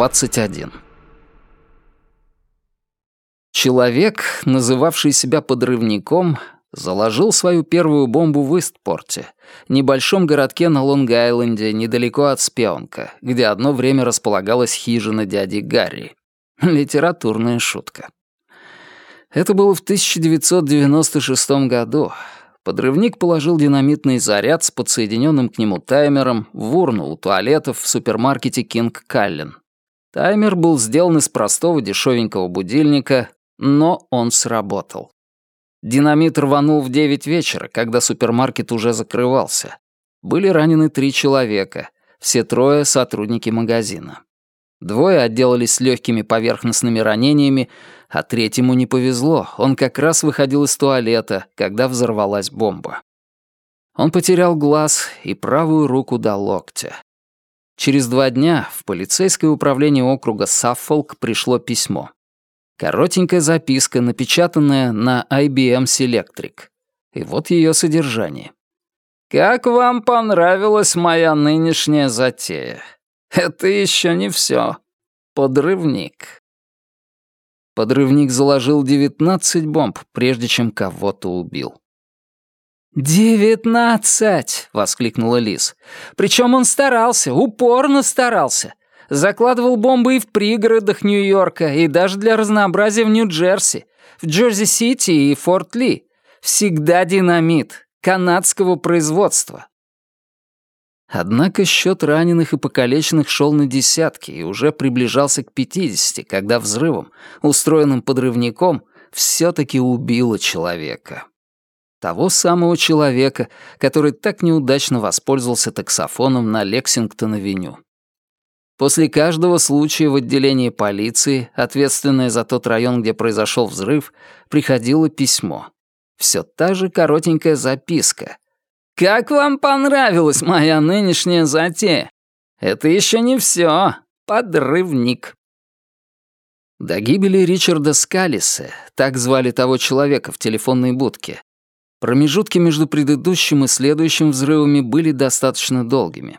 21. Человек, называвший себя подрывником, заложил свою первую бомбу в Истпорте, небольшом городке на Лонг-Айленде, недалеко от Спионка, где одно время располагалась хижина дяди Гарри. Литературная шутка. Это было в 1996 году. Подрывник положил динамитный заряд с подсоединенным к нему таймером в урну у туалетов в супермаркете Кинг Каллен. Таймер был сделан из простого дешевенького будильника, но он сработал. Динамит рванул в девять вечера, когда супермаркет уже закрывался. Были ранены три человека, все трое — сотрудники магазина. Двое отделались легкими поверхностными ранениями, а третьему не повезло, он как раз выходил из туалета, когда взорвалась бомба. Он потерял глаз и правую руку до локтя. Через два дня в полицейское управление округа Саффолк пришло письмо. Коротенькая записка, напечатанная на IBM Selectric. И вот ее содержание. «Как вам понравилась моя нынешняя затея? Это еще не все. Подрывник». Подрывник заложил 19 бомб, прежде чем кого-то убил. «Девятнадцать!» — воскликнула Лиз. «Причем он старался, упорно старался. Закладывал бомбы и в пригородах Нью-Йорка, и даже для разнообразия в Нью-Джерси, в Джерси-Сити и Форт-Ли. Всегда динамит, канадского производства. Однако счет раненых и покалеченных шел на десятки и уже приближался к 50, когда взрывом, устроенным подрывником, все-таки убило человека. Того самого человека, который так неудачно воспользовался таксофоном на Лексингтон-авеню. После каждого случая в отделении полиции, ответственное за тот район, где произошел взрыв, приходило письмо. Все та же коротенькая записка. «Как вам понравилась моя нынешняя затея? Это еще не все. Подрывник». До гибели Ричарда Скалиса, так звали того человека в телефонной будке, промежутки между предыдущим и следующим взрывами были достаточно долгими.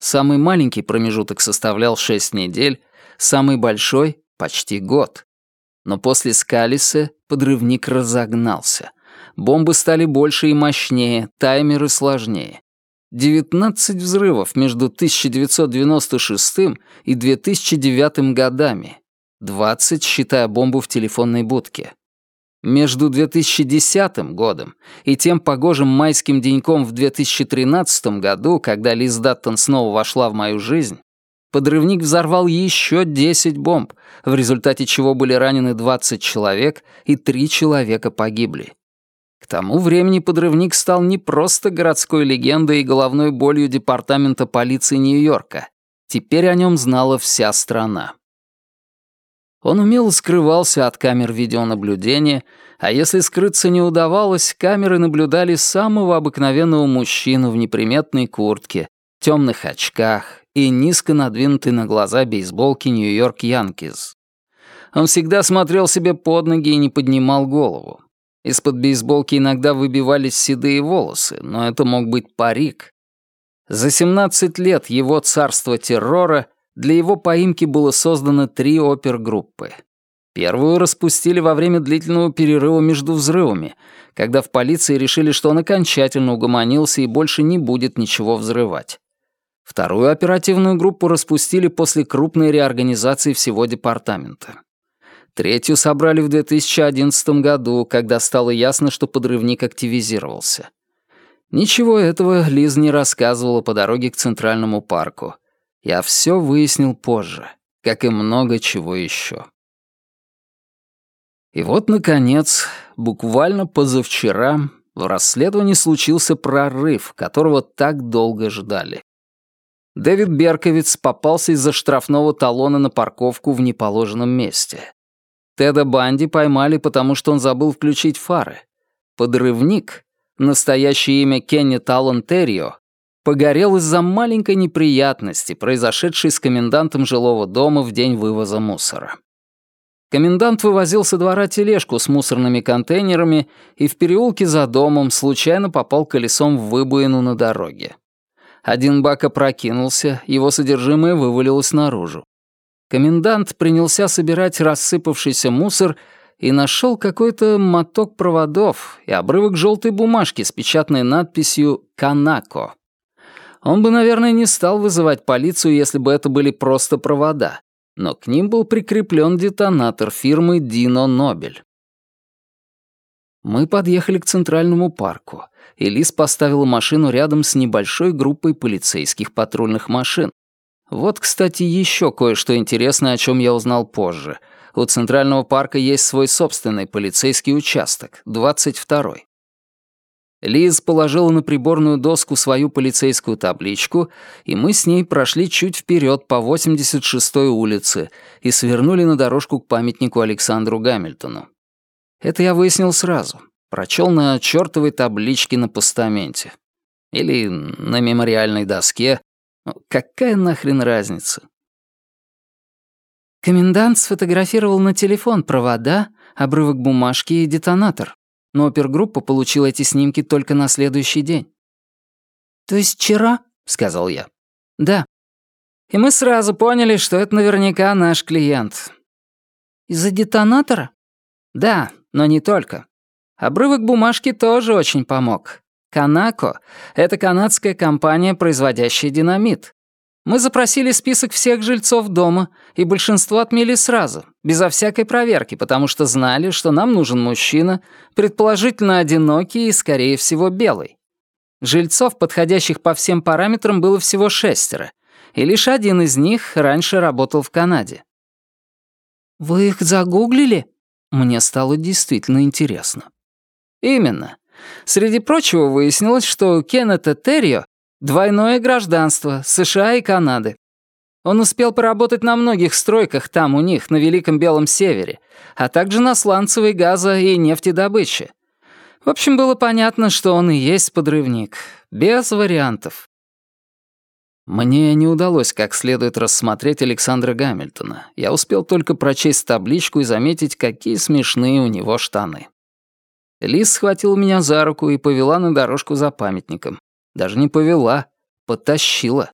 Самый маленький промежуток составлял 6 недель, самый большой — почти год. Но после Скалиса подрывник разогнался. Бомбы стали больше и мощнее, таймеры сложнее. 19 взрывов между 1996 и 2009 годами. 20, считая бомбу в телефонной будке. Между 2010 годом и тем погожим майским деньком в 2013 году, когда Лиз Даттон снова вошла в мою жизнь, подрывник взорвал еще 10 бомб, в результате чего были ранены 20 человек и 3 человека погибли. К тому времени подрывник стал не просто городской легендой и головной болью департамента полиции Нью-Йорка. Теперь о нем знала вся страна. Он умело скрывался от камер видеонаблюдения, а если скрыться не удавалось, камеры наблюдали самого обыкновенного мужчину в неприметной куртке, темных очках и низко надвинутой на глаза бейсболки Нью-Йорк Янкиз. Он всегда смотрел себе под ноги и не поднимал голову. Из-под бейсболки иногда выбивались седые волосы, но это мог быть парик. За 17 лет его царства террора для его поимки было создано три опергруппы. Первую распустили во время длительного перерыва между взрывами, когда в полиции решили, что он окончательно угомонился и больше не будет ничего взрывать. Вторую оперативную группу распустили после крупной реорганизации всего департамента. Третью собрали в 2011 году, когда стало ясно, что подрывник активизировался. Ничего этого Лиз не рассказывала по дороге к Центральному парку. Я все выяснил позже, как и много чего еще. И вот, наконец, буквально позавчера в расследовании случился прорыв, которого так долго ждали. Дэвид Берковиц попался из-за штрафного талона на парковку в неположенном месте. Теда Банди поймали, потому что он забыл включить фары. Подрывник, настоящее имя Кенни Талон Террио, погорел из-за маленькой неприятности, произошедшей с комендантом жилого дома в день вывоза мусора. Комендант вывозил со двора тележку с мусорными контейнерами и в переулке за домом случайно попал колесом в выбоину на дороге. Один бак опрокинулся, его содержимое вывалилось наружу. Комендант принялся собирать рассыпавшийся мусор и нашел какой-то моток проводов и обрывок желтой бумажки с печатной надписью «Канако». Он бы, наверное, не стал вызывать полицию, если бы это были просто провода, но к ним был прикреплен детонатор фирмы «Дино Нобель». Мы подъехали к Центральному парку, и Лис поставила машину рядом с небольшой группой полицейских патрульных машин. Вот, кстати, еще кое-что интересное, о чем я узнал позже. У Центрального парка есть свой собственный полицейский участок, 22-й. Лиз положила на приборную доску свою полицейскую табличку, и мы с ней прошли чуть вперед по 86-й улице и свернули на дорожку к памятнику Александру Гамильтону. Это я выяснил сразу. Прочел на чертовой табличке на постаменте. Или на мемориальной доске. Ну, какая нахрен разница? Комендант сфотографировал на телефон провода, обрывок бумажки и детонатор но опергруппа получила эти снимки только на следующий день. «То есть вчера?» — сказал я. «Да. И мы сразу поняли, что это наверняка наш клиент». «Из-за детонатора?» «Да, но не только. Обрывок бумажки тоже очень помог. Канако — это канадская компания, производящая динамит. Мы запросили список всех жильцов дома, и большинство отмели сразу, безо всякой проверки, потому что знали, что нам нужен мужчина, предположительно одинокий и, скорее всего, белый. Жильцов, подходящих по всем параметрам, было всего шестеро, и лишь один из них раньше работал в Канаде. «Вы их загуглили?» Мне стало действительно интересно. «Именно. Среди прочего выяснилось, что Кеннета Террио Двойное гражданство США и Канады. Он успел поработать на многих стройках там у них, на Великом Белом Севере, а также на сланцевой газа и нефтедобыче. В общем, было понятно, что он и есть подрывник. Без вариантов. Мне не удалось как следует рассмотреть Александра Гамильтона. Я успел только прочесть табличку и заметить, какие смешные у него штаны. Лис схватил меня за руку и повела на дорожку за памятником. Даже не повела, потащила.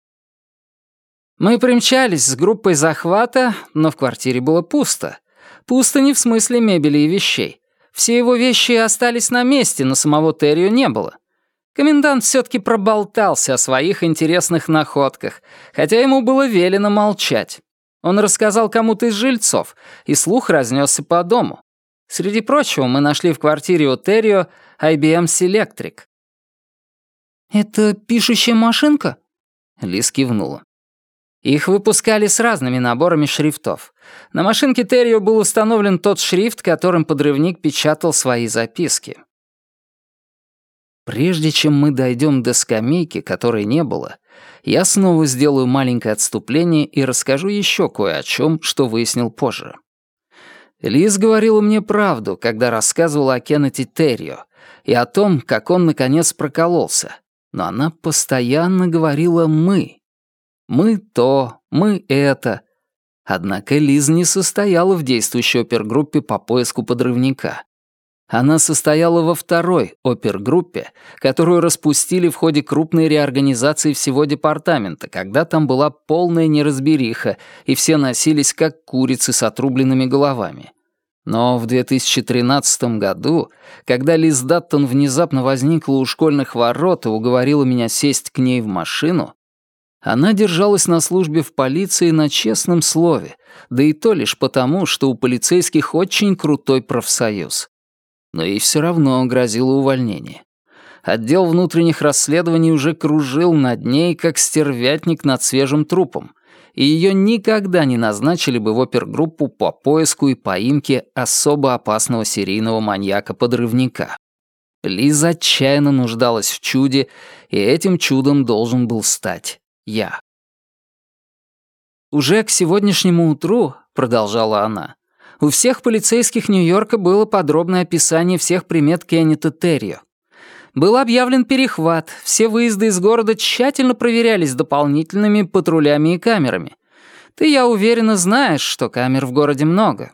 Мы примчались с группой захвата, но в квартире было пусто. Пусто не в смысле мебели и вещей. Все его вещи остались на месте, но самого Террио не было. Комендант все-таки проболтался о своих интересных находках, хотя ему было велено молчать. Он рассказал кому-то из жильцов, и слух разнесся по дому. Среди прочего, мы нашли в квартире у Террио IBM Selectric. «Это пишущая машинка?» Лиз кивнула. Их выпускали с разными наборами шрифтов. На машинке Террио был установлен тот шрифт, которым подрывник печатал свои записки. Прежде чем мы дойдем до скамейки, которой не было, я снова сделаю маленькое отступление и расскажу еще кое о чем, что выяснил позже. Лиз говорила мне правду, когда рассказывала о Кеннете Террио и о том, как он наконец прокололся, но она постоянно говорила «мы». «Мы то», «мы это». Однако Лиз не состояла в действующей опергруппе по поиску подрывника. Она состояла во второй опергруппе, которую распустили в ходе крупной реорганизации всего департамента, когда там была полная неразбериха, и все носились как курицы с отрубленными головами. Но в 2013 году, когда Лиз Даттон внезапно возникла у школьных ворот и уговорила меня сесть к ней в машину, она держалась на службе в полиции на честном слове, да и то лишь потому, что у полицейских очень крутой профсоюз. Но ей все равно грозило увольнение. Отдел внутренних расследований уже кружил над ней, как стервятник над свежим трупом, и ее никогда не назначили бы в опергруппу по поиску и поимке особо опасного серийного маньяка-подрывника. Лиза отчаянно нуждалась в чуде, и этим чудом должен был стать я. «Уже к сегодняшнему утру», — продолжала она, «у всех полицейских Нью-Йорка было подробное описание всех примет Кеннета Террио. Был объявлен перехват, все выезды из города тщательно проверялись дополнительными патрулями и камерами. Ты, я уверена, знаешь, что камер в городе много.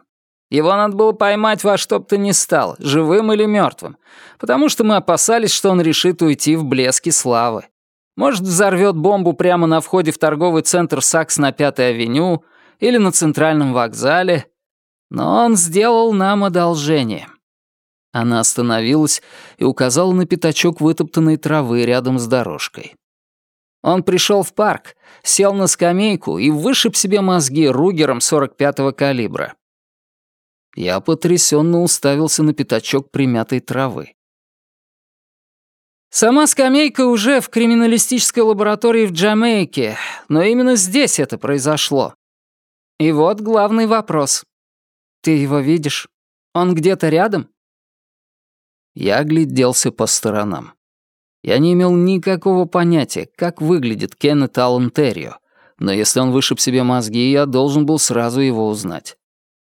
Его надо было поймать во что бы то ни стало, живым или мертвым, потому что мы опасались, что он решит уйти в блески славы. Может, взорвет бомбу прямо на входе в торговый центр «Сакс» на Пятой авеню или на центральном вокзале. Но он сделал нам одолжение. Она остановилась и указала на пятачок вытоптанной травы рядом с дорожкой. Он пришел в парк, сел на скамейку и вышиб себе мозги ругером 45-го калибра. Я потрясенно уставился на пятачок примятой травы. Сама скамейка уже в криминалистической лаборатории в Джамайке, но именно здесь это произошло. И вот главный вопрос. Ты его видишь? Он где-то рядом? Я огляделся по сторонам. Я не имел никакого понятия, как выглядит Кеннет Аллен Террио, но если он вышиб себе мозги, я должен был сразу его узнать.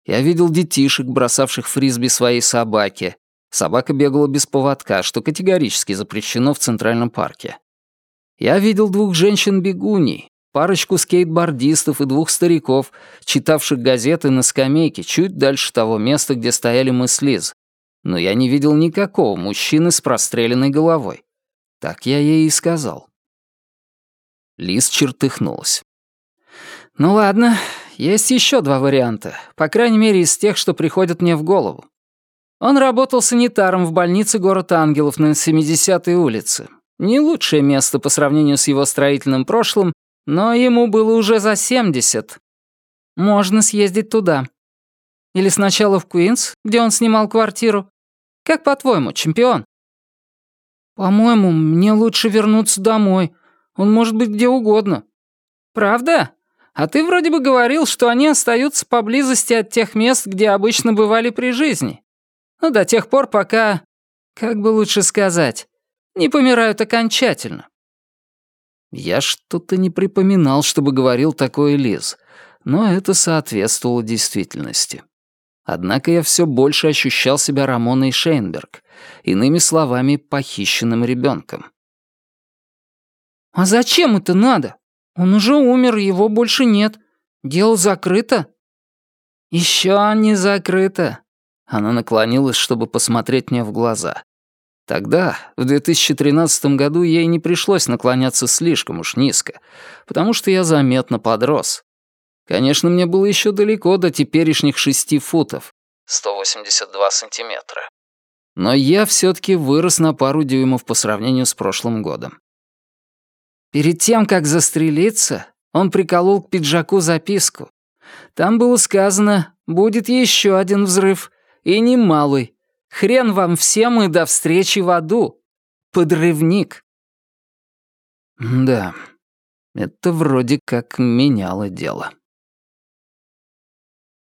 Я видел детишек, бросавших фрисби своей собаке. Собака бегала без поводка, что категорически запрещено в Центральном парке. Я видел двух женщин-бегуней, парочку скейтбордистов и двух стариков, читавших газеты на скамейке чуть дальше того места, где стояли мы с Лиз, но я не видел никакого мужчины с простреленной головой. Так я ей и сказал. Лиз чертыхнулась. «Ну ладно, есть еще два варианта, по крайней мере из тех, что приходят мне в голову. Он работал санитаром в больнице город Ангелов на 70-й улице. Не лучшее место по сравнению с его строительным прошлым, но ему было уже за 70. Можно съездить туда. Или сначала в Куинс, где он снимал квартиру, как по-твоему, чемпион?» «По-моему, мне лучше вернуться домой. Он может быть где угодно». «Правда? А ты вроде бы говорил, что они остаются поблизости от тех мест, где обычно бывали при жизни. Ну, до тех пор, пока... Как бы лучше сказать? Не помирают окончательно». Я что-то не припоминал, чтобы говорил такое Лиз, но это соответствовало действительности. Однако я все больше ощущал себя Рамоной Шейнберг, иными словами, похищенным ребенком. «А зачем это надо? Он уже умер, его больше нет. Дело закрыто». «Еще не закрыто». Она наклонилась, чтобы посмотреть мне в глаза. Тогда, в 2013 году, ей не пришлось наклоняться слишком уж низко, потому что я заметно подрос. Конечно, мне было еще далеко до теперешних шести футов. 182 сантиметра. Но я все-таки вырос на пару дюймов по сравнению с прошлым годом. Перед тем, как застрелиться, он приколол к пиджаку записку. Там было сказано «Будет еще один взрыв, и немалый. Хрен вам всем и до встречи в аду. Подрывник». Да, это вроде как меняло дело.